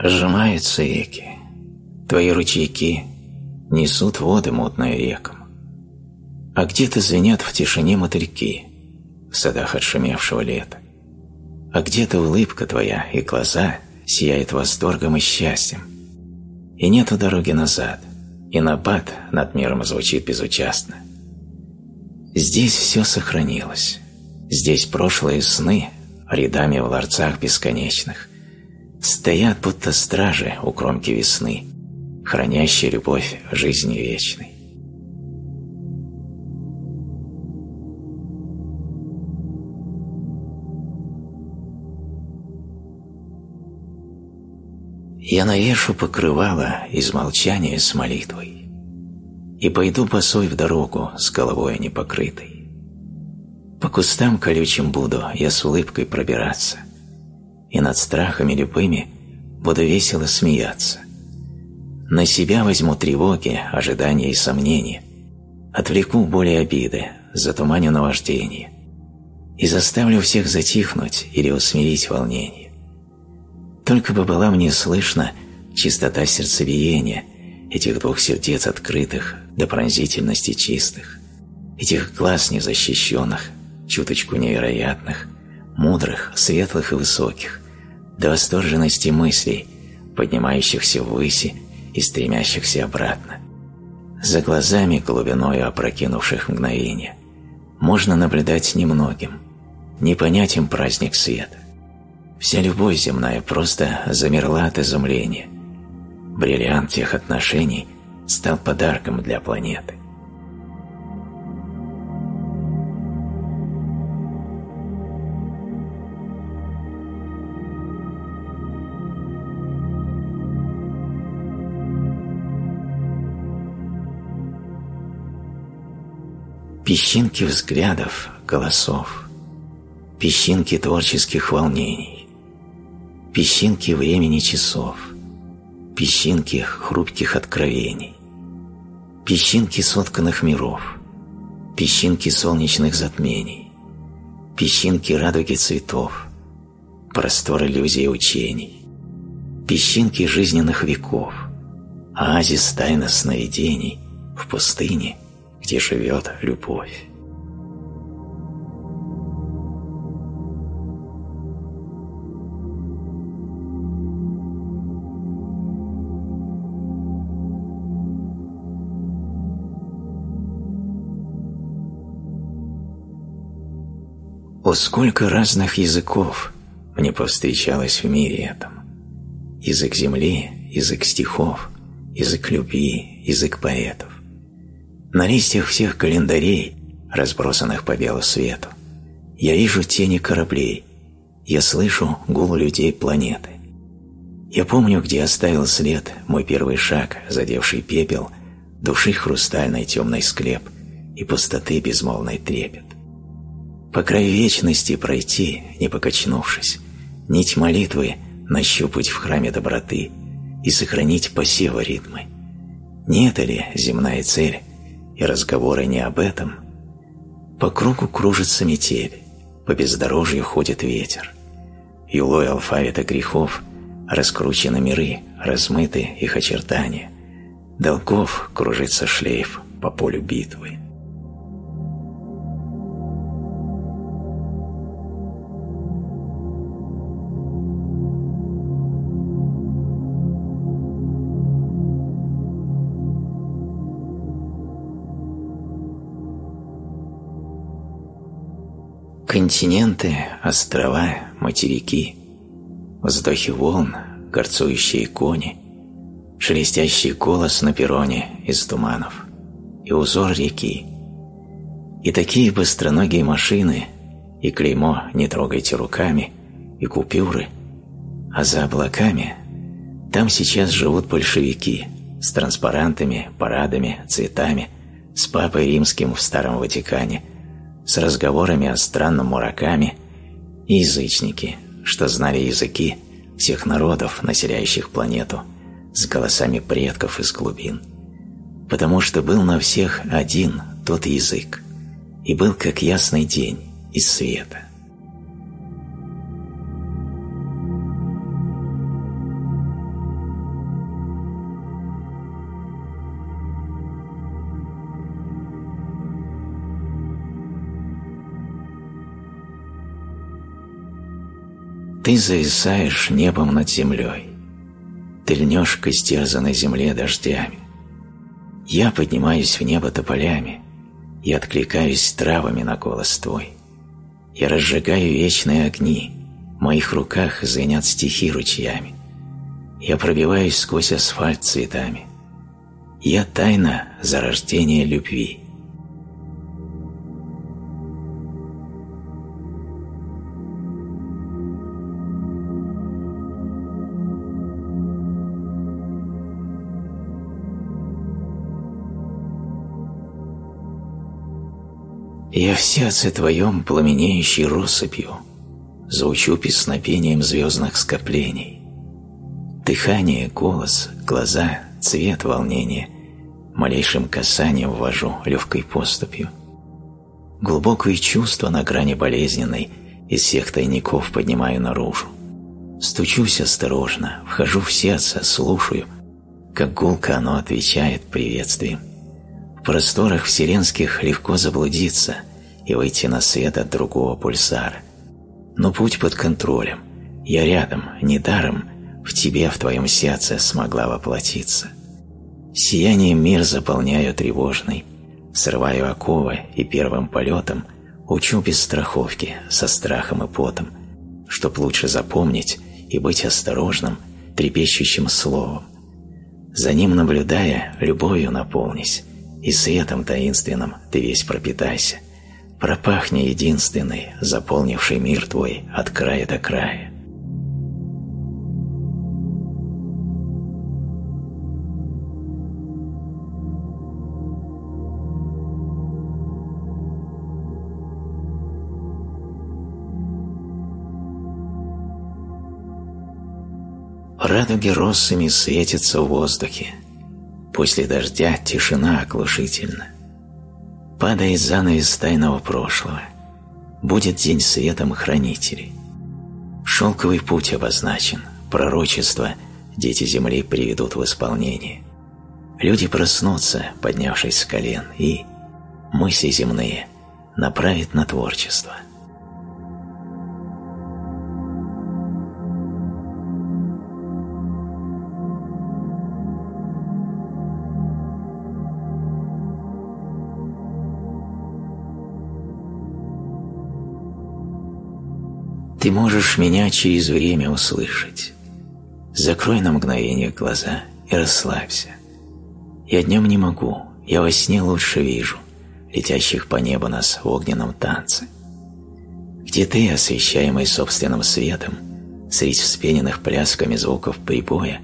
Сжимаются реки, твои ручейки несут воды мутные рекам. А где-то звенят в тишине мотыльки в садах отшумевшего лета. А где-то улыбка твоя и глаза сияют восторгом и счастьем. И нету дороги назад, и набат над миром звучит безучастно. Здесь все сохранилось. Здесь прошлые сны рядами в ларцах бесконечных стоят будто стражи у кромки весны, хранящие любовь жизни вечной. Я навешу покрывало из молчания с молитвой и пойду босой в дорогу с головой непокрытой. По кустам колючим буду я с улыбкой пробираться, и над страхами любыми буду весело смеяться. На себя возьму тревоги, ожидания и сомнения, отвлеку боли обиды, затуманю наваждение и заставлю всех затихнуть или усмирить волнение. Только бы была мне слышна чистота сердцебиения этих двух сердец открытых до пронзительности чистых, этих глаз незащищенных, чуточку невероятных, мудрых, светлых и высоких, до восторженности мыслей, поднимающихся ввыси и стремящихся обратно. За глазами глубиною опрокинувших мгновения можно наблюдать немногим, не понять им праздник света. Вся любовь земная просто замерла от изумления. Бриллиант тех отношений стал подарком для планеты. Песчинки взглядов, голосов, песчинки творческих волнений, песчинки времени часов, песчинки хрупких откровений, песчинки сотканных миров, песчинки солнечных затмений, песчинки радуги цветов, простор иллюзий учений, песчинки жизненных веков, оазис тайны сновидений в пустыне – где живет любовь. О, сколько разных языков мне повстречалось в мире этом. Язык земли, язык стихов, язык любви, язык поэтов. На листьях всех календарей, разбросанных по белу свету, я вижу тени кораблей, я слышу гул людей планеты. Я помню, где оставил след мой первый шаг, задевший пепел, души хрустальной темный склеп и пустоты безмолвный трепет. По краю вечности пройти, не покачнувшись, нить молитвы нащупать в храме доброты и сохранить посева ритмы. Не это ли земная цель и разговоры не об этом. По кругу кружится метель, по бездорожью ходит ветер. Юлой алфавита грехов раскручены миры, размыты их очертания. Долгов кружится шлейф по полю битвы. Континенты, острова, материки, вздохи волн, горцующие кони, шелестящий голос на перроне из туманов и узор реки, и такие быстроногие машины, и клеймо «Не трогайте руками», и купюры, а за облаками там сейчас живут большевики с транспарантами, парадами, цветами, с папой римским в Старом Ватикане – с разговорами о странном Мураками и язычники, что знали языки всех народов, населяющих планету, с голосами предков из глубин, потому что был на всех один тот язык, и был как ясный день из света. Ты зависаешь небом над землей. Ты льнешь к истерзанной земле дождями. Я поднимаюсь в небо тополями. Я откликаюсь травами на голос твой. Я разжигаю вечные огни. В моих руках звенят стихи ручьями. Я пробиваюсь сквозь асфальт цветами. Я тайна зарождения любви. Я в сердце твоем пламенеющей россыпью Звучу песнопением звездных скоплений. Дыхание, голос, глаза, цвет волнения Малейшим касанием ввожу легкой поступью. Глубокое чувство на грани болезненной Из всех тайников поднимаю наружу. Стучусь осторожно, вхожу в сердце, слушаю, Как гулко оно отвечает приветствием. В просторах вселенских легко заблудиться и выйти на свет от другого пульсара. Но путь под контролем. Я рядом, недаром, в тебе, в твоем сердце смогла воплотиться. Сиянием мир заполняю тревожный, срываю оковы и первым полетом учу без страховки, со страхом и потом, чтоб лучше запомнить и быть осторожным, трепещущим словом. За ним наблюдая, любовью наполнись, и светом таинственным ты весь пропитайся. Пропахни единственный, заполнивший мир твой от края до края. Радуги россами светятся в воздухе, После дождя тишина оглушительна. Падает занавес тайного прошлого. Будет день светом хранителей. Шелковый путь обозначен, пророчество дети земли приведут в исполнение. Люди проснутся, поднявшись с колен, и мысли земные направят на творчество – Ты можешь меня через время услышать. Закрой на мгновение глаза и расслабься. Я днем не могу, я во сне лучше вижу летящих по небу нас в огненном танце. Где ты, освещаемый собственным светом, среди вспененных плясками звуков прибоя,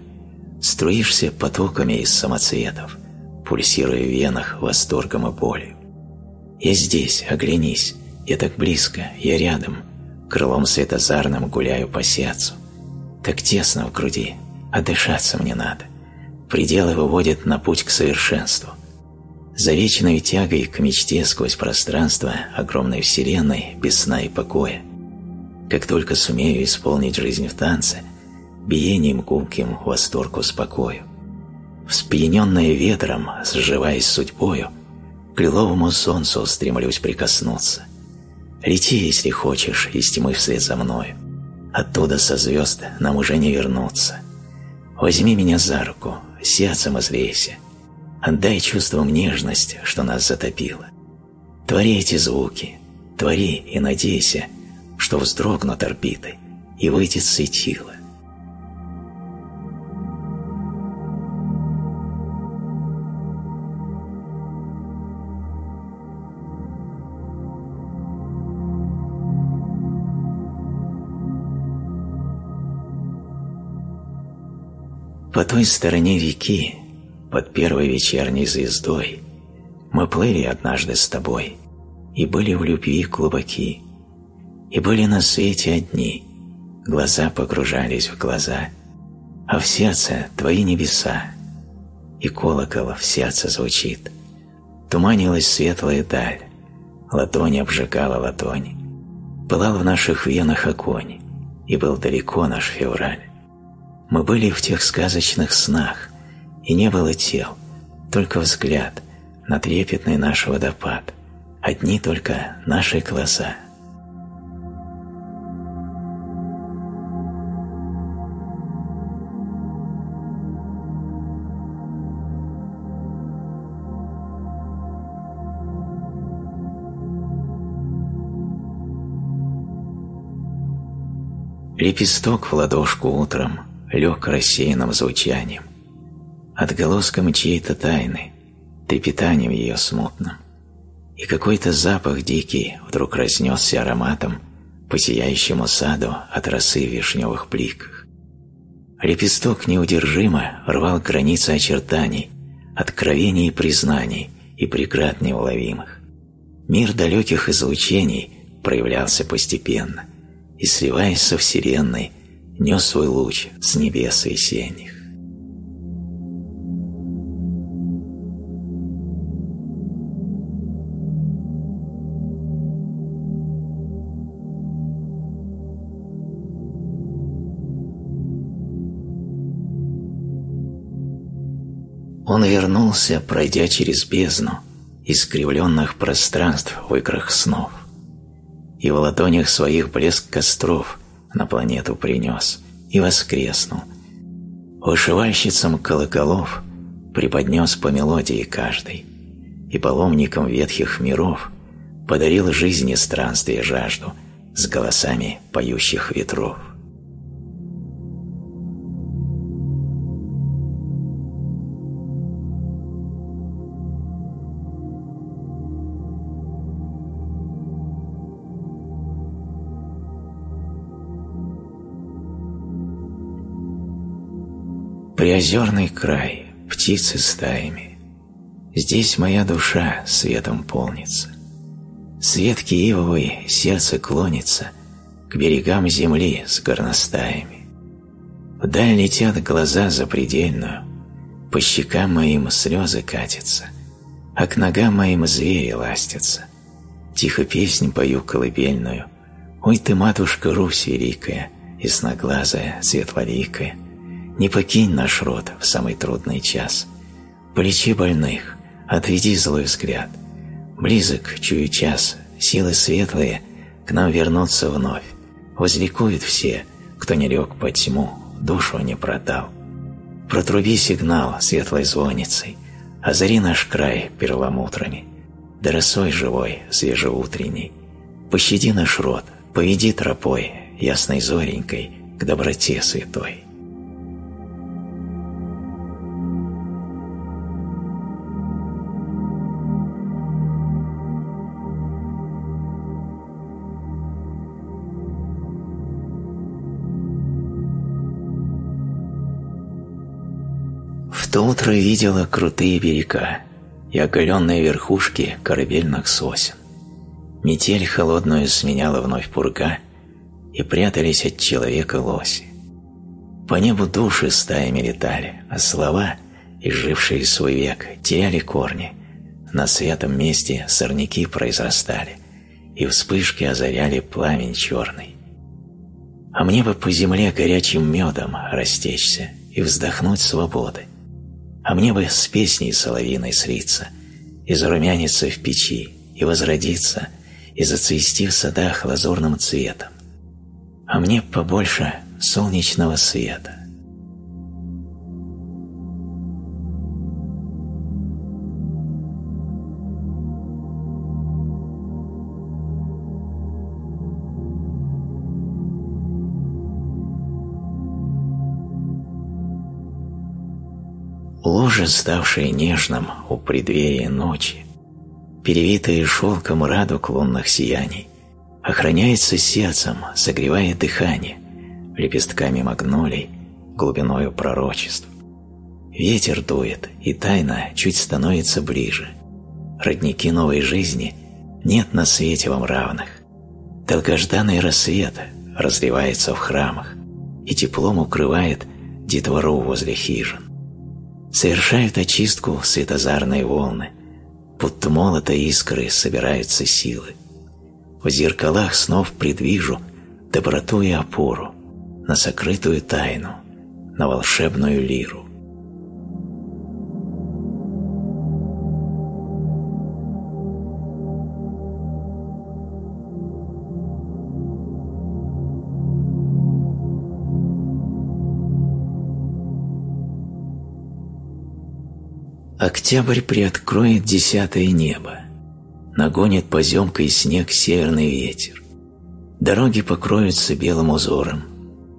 струишься потоками из самоцветов, пульсируя в венах восторгом и болью. Я здесь, оглянись, я так близко, я рядом — крылом светозарным гуляю по сердцу. Так тесно в груди, а дышаться мне надо. Пределы выводят на путь к совершенству. За вечной тягой к мечте сквозь пространство огромной вселенной без сна и покоя. Как только сумею исполнить жизнь в танце, биением гулким восторг успокою. Вспьяненная ветром, сживаясь судьбою, к лиловому солнцу стремлюсь прикоснуться – Лети, если хочешь, из тьмы вслед за мною. Оттуда со звезд нам уже не вернуться. Возьми меня за руку, сердцем излейся. Отдай чувствам нежность, что нас затопило. Твори эти звуки, твори и надейся, что вздрогнут орбиты и выйдет светило. По той стороне реки, под первой вечерней звездой, мы плыли однажды с тобой и были в любви глубоки, и были на свете одни, глаза погружались в глаза, а в сердце твои небеса, и колокол в сердце звучит. Туманилась светлая даль, ладонь обжигала ладонь, пылал в наших венах огонь, и был далеко наш февраль. Мы были в тех сказочных снах, и не было тел, только взгляд на трепетный наш водопад, одни только наши глаза. Лепесток в ладошку утром – лег рассеянным звучанием, отголоском чьей-то тайны, трепетанием ее смутным. И какой-то запах дикий вдруг разнесся ароматом по сияющему саду от росы в вишневых пликах. Лепесток неудержимо рвал границы очертаний, откровений и признаний и преград неуловимых. Мир далеких излучений проявлялся постепенно и, сливаясь со Вселенной, нес свой луч с небес весенних. Он вернулся, пройдя через бездну искривленных пространств в играх снов, и в ладонях своих блеск костров на планету принес и воскреснул. Вышивальщицам колоколов преподнес по мелодии каждый, и паломникам ветхих миров подарил жизни странствие жажду с голосами поющих ветров. Приозерный край, птицы стаями. Здесь моя душа светом полнится. Свет Киевовый сердце клонится К берегам земли с горностаями. Вдаль летят глаза запредельную, По щекам моим слезы катятся, А к ногам моим звери ластятся. Тихо песнь пою колыбельную, Ой ты, матушка Русь великая, Ясноглазая, светлоликая, не покинь наш род в самый трудный час. Полечи больных, отведи злой взгляд. Близок, чую час, силы светлые к нам вернутся вновь. Возликуют все, кто не лег под тьму, душу не продал. Протруби сигнал светлой звонницей, озари наш край перламутрами, да росой живой, свежеутренней. Пощади наш род, поведи тропой, ясной зоренькой, к доброте святой. То утро видела крутые берега и оголенные верхушки корабельных сосен. Метель холодную сменяла вновь пурга, и прятались от человека лоси. По небу души стаями летали, а слова, изжившие свой век, теряли корни. На светом месте сорняки произрастали, и вспышки озаряли пламень черный. А мне бы по земле горячим медом растечься и вздохнуть свободы а мне бы с песней соловиной слиться, и зарумяниться в печи, и возродиться, и зацвести в садах лазурным цветом. А мне побольше солнечного света. Ложе, ставшее нежным у преддверия ночи, перевитое шелком радуг лунных сияний, охраняется сердцем, согревая дыхание, лепестками магнолий, глубиною пророчеств. Ветер дует, и тайна чуть становится ближе. Родники новой жизни нет на свете вам равных. Долгожданный рассвет разливается в храмах и теплом укрывает детвору возле хижин совершают очистку светозарные волны, будто молота искры собираются силы. В зеркалах снов предвижу доброту и опору на сокрытую тайну, на волшебную лиру. Октябрь приоткроет десятое небо, нагонит поземкой снег северный ветер. Дороги покроются белым узором,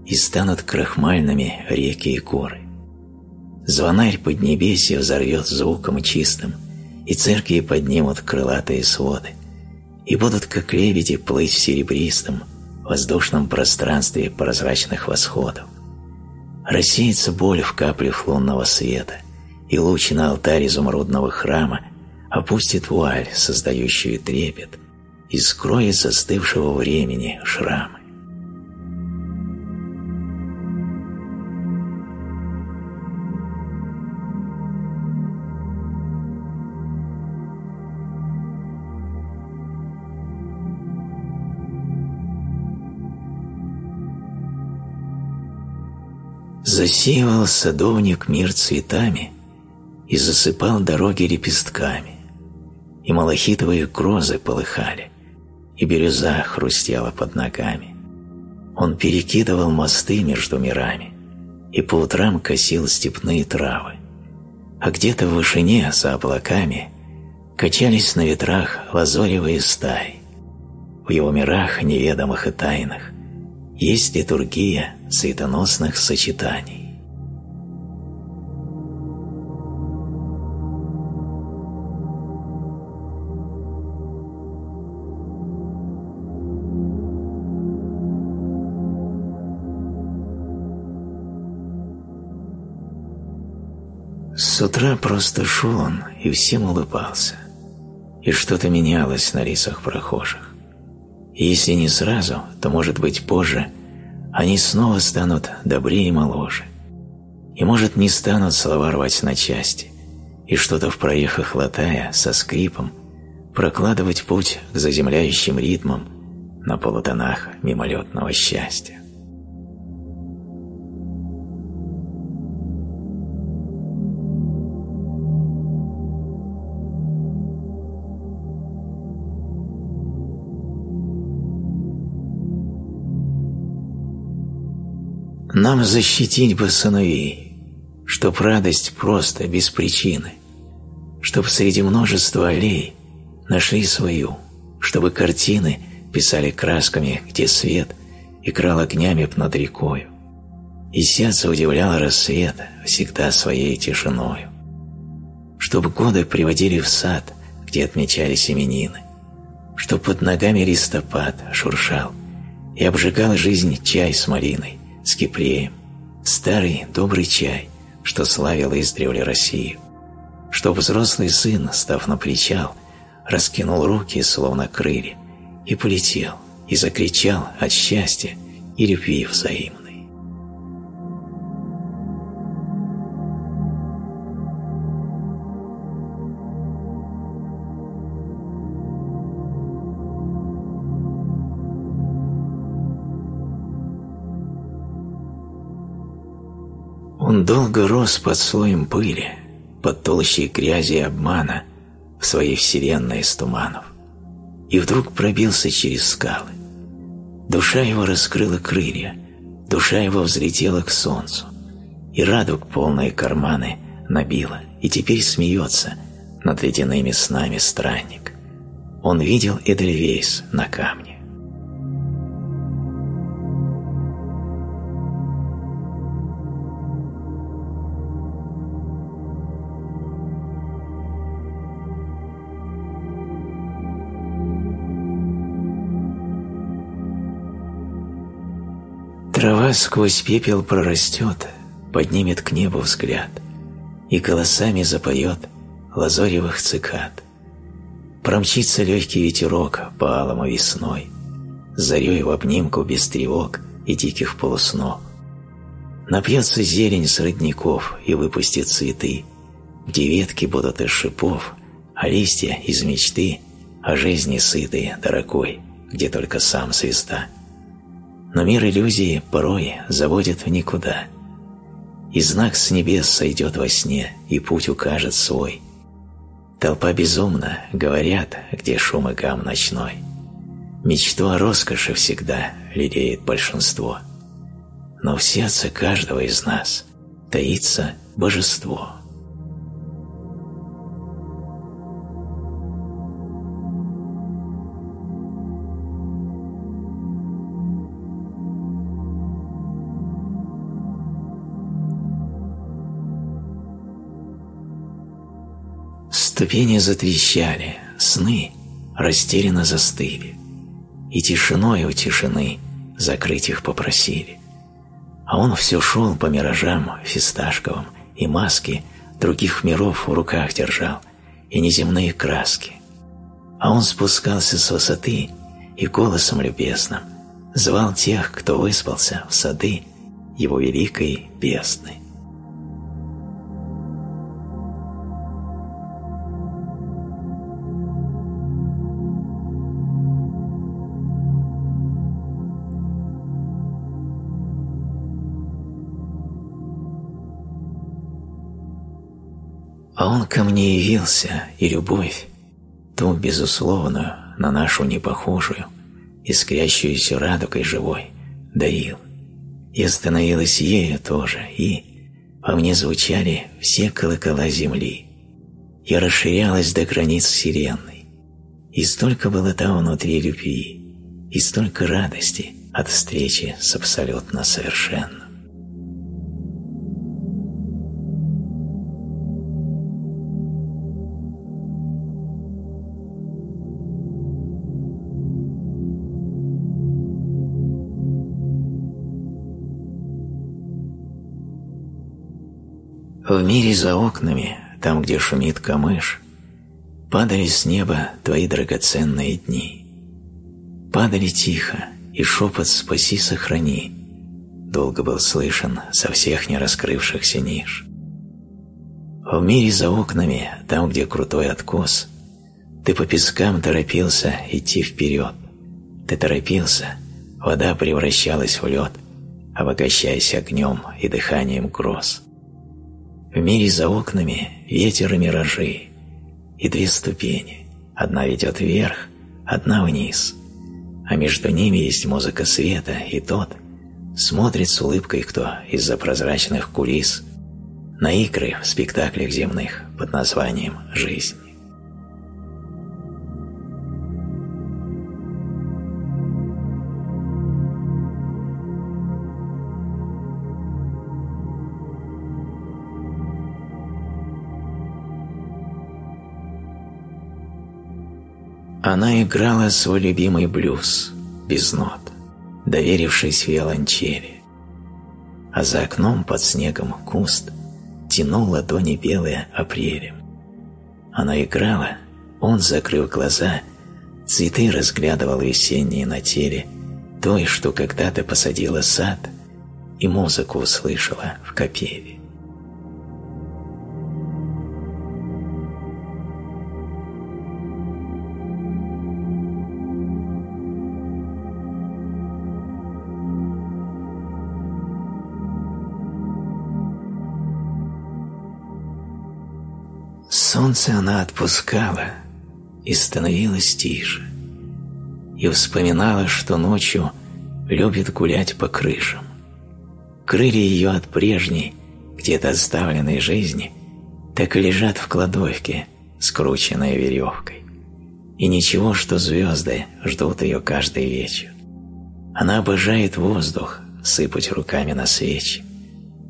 и станут крахмальными реки и горы. Звонарь поднебесья взорвет звуком чистым, и церкви поднимут крылатые своды, и будут, как лебеди, плыть в серебристом, воздушном пространстве прозрачных восходов. Рассеется боль в каплях лунного света, и луч на алтарь изумрудного храма опустит вуаль, создающую трепет, и скроет застывшего времени шрамы. Засеивал садовник мир цветами и засыпал дороги лепестками, и малахитовые грозы полыхали, и бирюза хрустела под ногами. Он перекидывал мосты между мирами и по утрам косил степные травы, а где-то в вышине за облаками качались на ветрах лазоревые стаи. В его мирах неведомых и тайных есть литургия цветоносных сочетаний. С утра просто шел он и всем улыбался. И что-то менялось на лицах прохожих. И если не сразу, то, может быть, позже они снова станут добрее и моложе. И, может, не станут слова рвать на части, и что-то в проехах латая со скрипом прокладывать путь к заземляющим ритмам на полутонах мимолетного счастья. Нам защитить бы сыновей, чтоб радость просто, без причины, чтоб среди множества аллей нашли свою, чтобы картины писали красками, где свет играл огнями над рекою, и сердце удивляло рассвет всегда своей тишиною, чтоб годы приводили в сад, где отмечались именины, чтоб под ногами листопад шуршал и обжигал жизнь чай с малиной, с Кипреем, старый добрый чай, что славил издревле Россию, что взрослый сын, став на причал, раскинул руки, словно крылья, и полетел, и закричал от счастья и любви взаимной. Он долго рос под слоем пыли, под толщей грязи и обмана в своей вселенной из туманов, и вдруг пробился через скалы. Душа его раскрыла крылья, душа его взлетела к солнцу, и радуг полные карманы набила, и теперь смеется над ледяными снами странник. Он видел Эдельвейс на камне. Трава сквозь пепел прорастет, поднимет к небу взгляд и голосами запоет лазоревых цикад. Промчится легкий ветерок по алому весной, зарей в обнимку без тревог и диких полуснов. Напьется зелень с родников и выпустит цветы, где ветки будут из шипов, а листья из мечты, о жизни сытые, дорогой, где только сам звезда но мир иллюзии порой заводит в никуда. И знак с небес сойдет во сне, и путь укажет свой. Толпа безумна, говорят, где шум и гам ночной. Мечту о роскоши всегда лелеет большинство. Но в сердце каждого из нас таится божество – Ступени затрещали, сны растерянно застыли, и тишиной у тишины закрыть их попросили. А он все шел по миражам фисташковым, и маски других миров в руках держал, и неземные краски. А он спускался с высоты и голосом любезным звал тех, кто выспался в сады его великой бездны. Он ко мне явился, и любовь, ту безусловную, на нашу непохожую, искрящуюся радугой живой, дарил. Я становилась ею тоже, и по мне звучали все колокола земли. Я расширялась до границ вселенной, и столько было там внутри любви, и столько радости от встречи с абсолютно совершенным. В мире за окнами, там, где шумит камыш, Падали с неба твои драгоценные дни. Падали тихо, и шепот «Спаси, сохрани» Долго был слышен со всех не раскрывшихся ниш. В мире за окнами, там, где крутой откос, Ты по пескам торопился идти вперед. Ты торопился, вода превращалась в лед, Обогащаясь огнем и дыханием гроз. В мире за окнами ветер и миражи, и две ступени. Одна ведет вверх, одна вниз. А между ними есть музыка света, и тот смотрит с улыбкой кто из-за прозрачных кулис на игры в спектаклях земных под названием «Жизнь». Она играла свой любимый блюз, без нот, доверившись виолончели. А за окном под снегом куст тянул ладони белые апрелем. Она играла, он, закрыв глаза, цветы разглядывал весенние на теле той, что когда-то посадила сад и музыку услышала в капеве. Солнце она отпускала и становилась тише, и вспоминала, что ночью любит гулять по крышам. Крылья ее от прежней, где-то оставленной жизни, так и лежат в кладовке, скрученной веревкой. И ничего, что звезды ждут ее каждый вечер. Она обожает воздух, сыпать руками на свечи.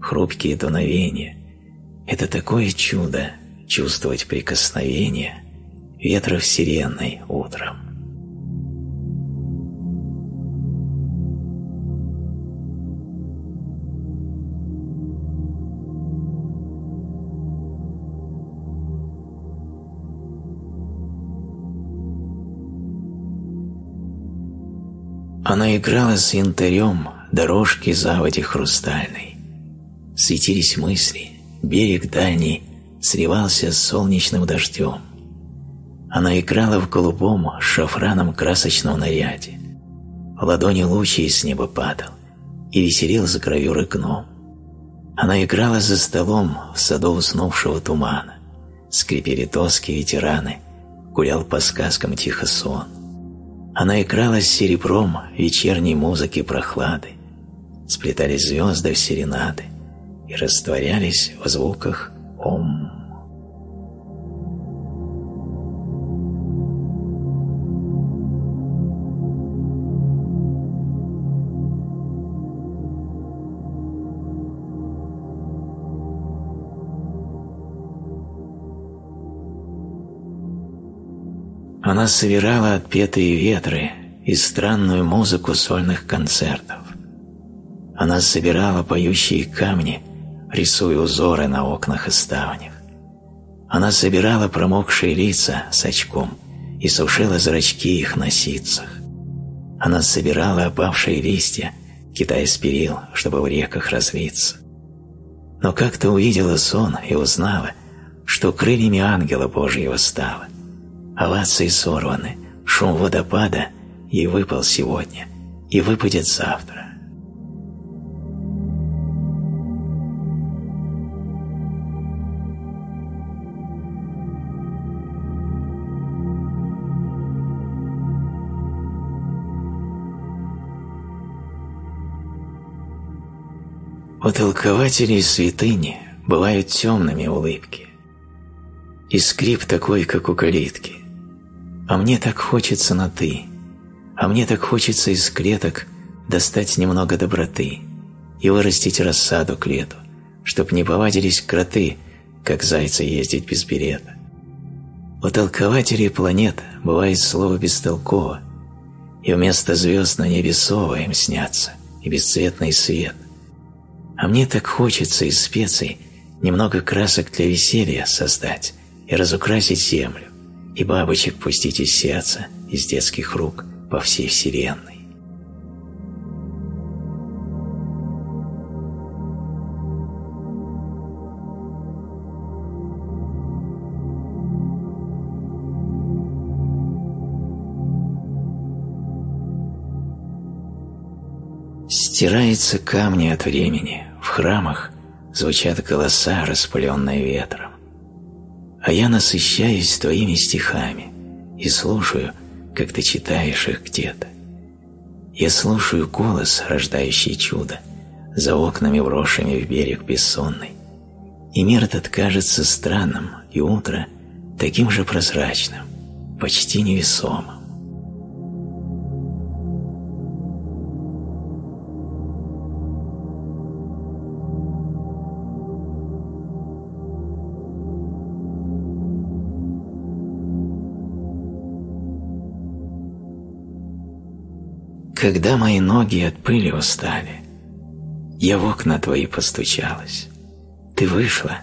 Хрупкие дуновения – это такое чудо, чувствовать прикосновение ветра вселенной утром. Она играла с янтарем дорожки заводи хрустальной. Светились мысли, берег дальний сливался с солнечным дождем. Она играла в голубом шафраном красочном наряде. В ладони лучи с неба падал и веселил за гравюры гном. Она играла за столом в саду уснувшего тумана. Скрипели доски ветераны, гулял по сказкам тихо сон. Она играла с серебром вечерней музыки прохлады. Сплетались звезды в серенады и растворялись в звуках ом. Она собирала отпетые ветры и странную музыку сольных концертов. Она собирала поющие камни, рисуя узоры на окнах и ставнях. Она собирала промокшие лица с очком и сушила зрачки их на ситцах. Она собирала опавшие листья, кидая перил, чтобы в реках разлиться. Но как-то увидела сон и узнала, что крыльями ангела Божьего стала. Овации сорваны, шум водопада ей выпал сегодня и выпадет завтра. У толкователей святыни бывают темными улыбки. И скрип такой, как у калитки. А мне так хочется на «ты», а мне так хочется из клеток достать немного доброты и вырастить рассаду к лету, чтоб не повадились кроты, как зайцы ездить без билета. У толкователей планет бывает слово бестолково, и вместо звезд на небе совы им снятся, и бесцветный свет, а мне так хочется из специй немного красок для веселья создать и разукрасить землю, и бабочек пустить из сердца, из детских рук по всей вселенной. Стирается камни от времени, в храмах звучат голоса, распыленные ветром. А я насыщаюсь твоими стихами и слушаю, как ты читаешь их где-то. Я слушаю голос, рождающий чудо, за окнами брошенными в берег бессонный. И мир этот кажется странным, и утро таким же прозрачным, почти невесомым. Когда мои ноги от пыли устали, я в окна твои постучалась. Ты вышла,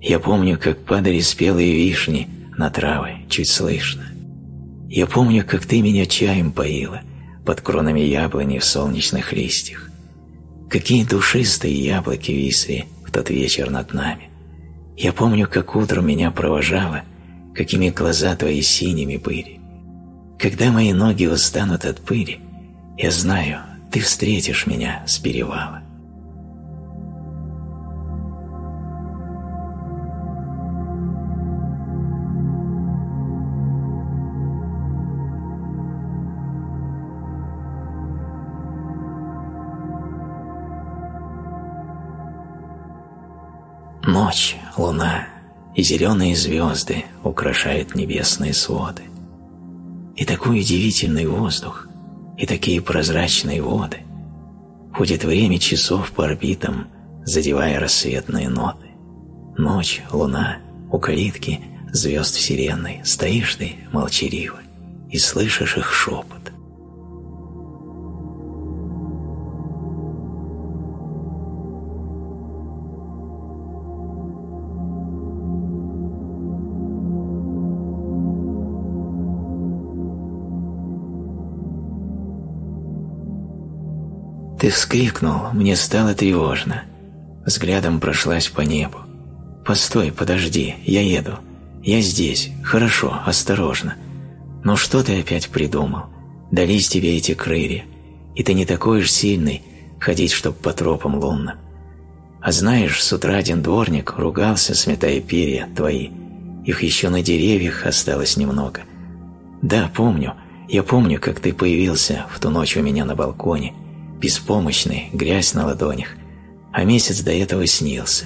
я помню, как падали спелые вишни на травы, чуть слышно. Я помню, как ты меня чаем поила под кронами яблони в солнечных листьях. Какие душистые яблоки висли в тот вечер над нами. Я помню, как утром меня провожала, какими глаза твои синими были. Когда мои ноги устанут от пыли, я знаю, ты встретишь меня с перевала. Ночь, луна и зеленые звезды украшают небесные своды. И такой удивительный воздух, и такие прозрачные воды. Ходит время часов по орбитам, задевая рассветные ноты. Ночь, луна, у калитки, звезд вселенной, стоишь ты молчаливо и слышишь их шепот. Ты вскрикнул, мне стало тревожно. Взглядом прошлась по небу. «Постой, подожди, я еду. Я здесь. Хорошо, осторожно. Ну что ты опять придумал? Дались тебе эти крылья. И ты не такой уж сильный, ходить, чтоб по тропам лунным. А знаешь, с утра один дворник ругался, сметая перья твои. Их еще на деревьях осталось немного. Да, помню. Я помню, как ты появился в ту ночь у меня на балконе – беспомощный, грязь на ладонях, а месяц до этого снился.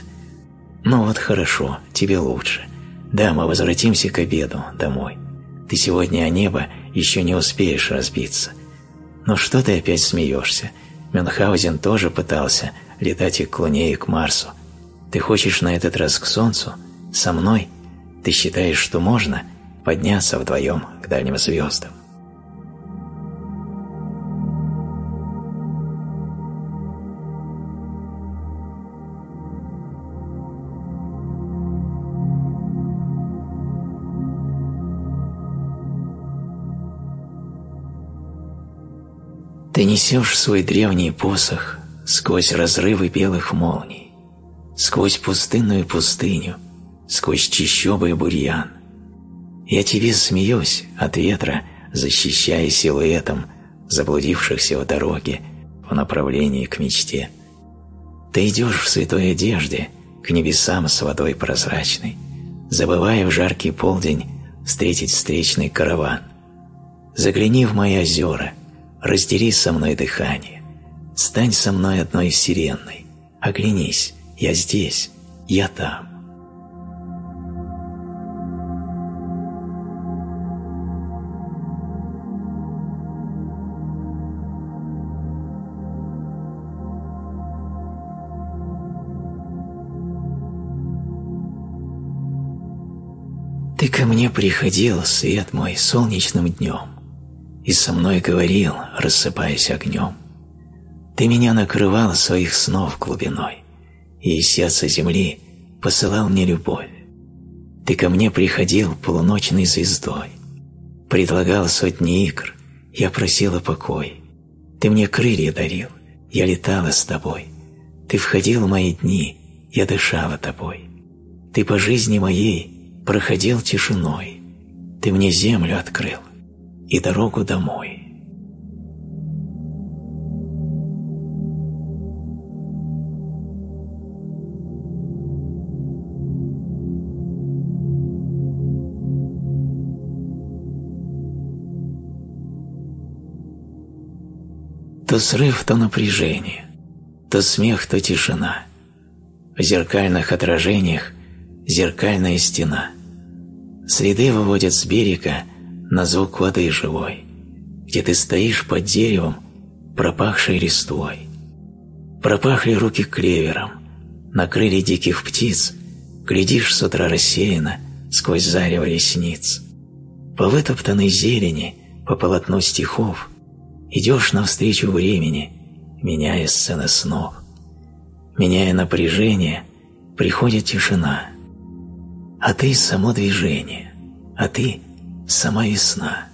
Ну вот хорошо, тебе лучше. Да, мы возвратимся к обеду домой. Ты сегодня о небо еще не успеешь разбиться. Но что ты опять смеешься? Мюнхгаузен тоже пытался летать и к Луне, и к Марсу. Ты хочешь на этот раз к Солнцу? Со мной? Ты считаешь, что можно? подняться вдвоем к дальним звездам. Ты несешь свой древний посох сквозь разрывы белых молний, сквозь пустынную пустыню, сквозь чищобы и бурьян. Я тебе смеюсь от ветра, защищая силуэтом заблудившихся в дороге в направлении к мечте. Ты идешь в святой одежде к небесам с водой прозрачной, забывая в жаркий полдень встретить встречный караван. Загляни в мои озера, раздели со мной дыхание, стань со мной одной вселенной, оглянись, я здесь, я там. Ты ко мне приходил, свет мой, солнечным днем, и со мной говорил, рассыпаясь огнем. Ты меня накрывал своих снов глубиной, и из сердца земли посылал мне любовь. Ты ко мне приходил полуночной звездой, предлагал сотни игр, я просила покой. Ты мне крылья дарил, я летала с тобой. Ты входил в мои дни, я дышала тобой. Ты по жизни моей проходил тишиной, ты мне землю открыл и дорогу домой. То срыв, то напряжение, то смех, то тишина. В зеркальных отражениях зеркальная стена – Следы выводят с берега на звук воды живой, где ты стоишь под деревом, пропахшей листвой. Пропахли руки клевером, накрыли диких птиц, глядишь с утра рассеянно сквозь зарево ресниц. По вытоптанной зелени, по полотну стихов, идешь навстречу времени, меняя сцены снов. Меняя напряжение, приходит тишина – а ты – само движение, а ты – сама весна.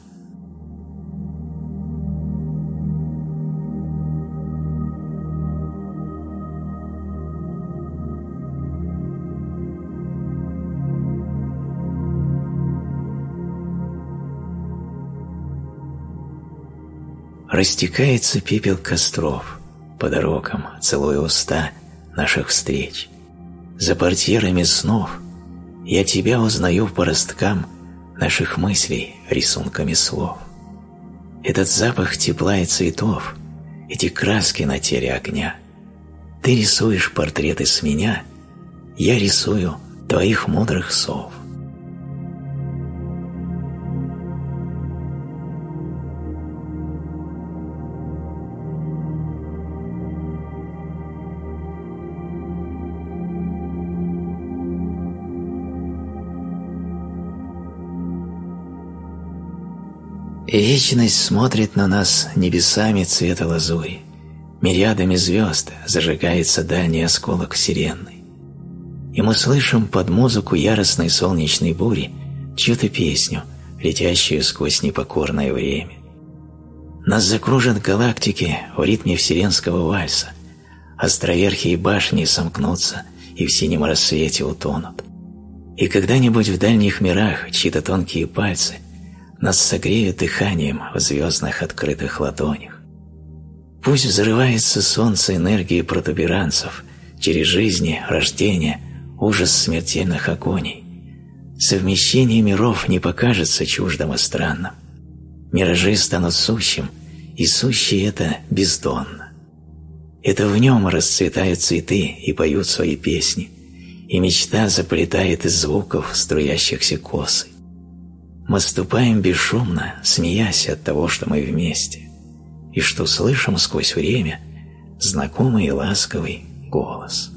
Растекается пепел костров по дорогам, целуя уста наших встреч. За портьерами снов – я тебя узнаю по росткам наших мыслей рисунками слов. Этот запах тепла и цветов, эти краски на теле огня. Ты рисуешь портреты с меня, я рисую твоих мудрых сов. Вечность смотрит на нас небесами цвета лазури. Мириадами звезд зажигается дальний осколок вселенной. И мы слышим под музыку яростной солнечной бури чью-то песню, летящую сквозь непокорное время. Нас закружат галактики в ритме вселенского вальса, островерхи и башни сомкнутся и в синем рассвете утонут. И когда-нибудь в дальних мирах чьи-то тонкие пальцы нас согреют дыханием в звездных открытых ладонях. Пусть взрывается солнце энергии протуберанцев через жизни, рождение, ужас смертельных агоний. Совмещение миров не покажется чуждым и странным. Миражи станут сущим, и сущие это бездонно. Это в нем расцветают цветы и поют свои песни, и мечта заплетает из звуков струящихся косы. Мы ступаем бесшумно, смеясь от того, что мы вместе, и что слышим сквозь время знакомый и ласковый голос.